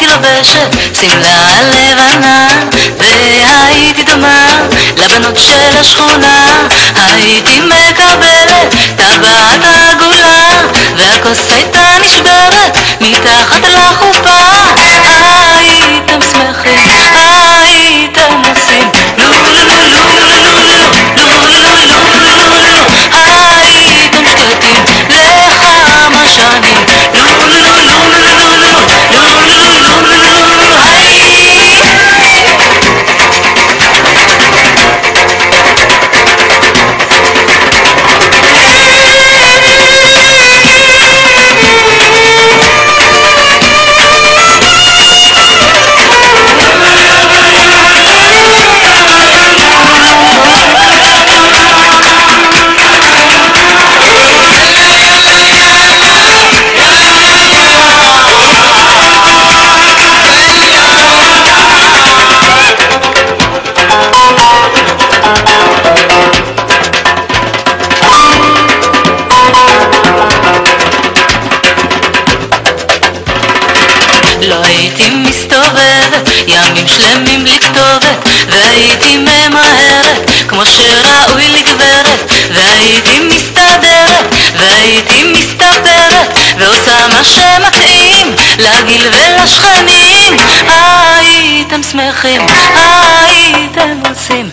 הייתי לובשת שמלה לבנה והייתי דומה לבנות של השכונה. הייתי מקבלת טבעת עגולה והכוס הייתה נשברת מתחת לחופה לא הייתי מסתובבת ימים שלמים בלי כתובת והייתי ממהרת כמו שראוי לגברת והייתי מסתדרת והייתי מסתפרת ועושה מה שמתאים לגיל ולשכנים. הייתם שמחים, הייתם עושים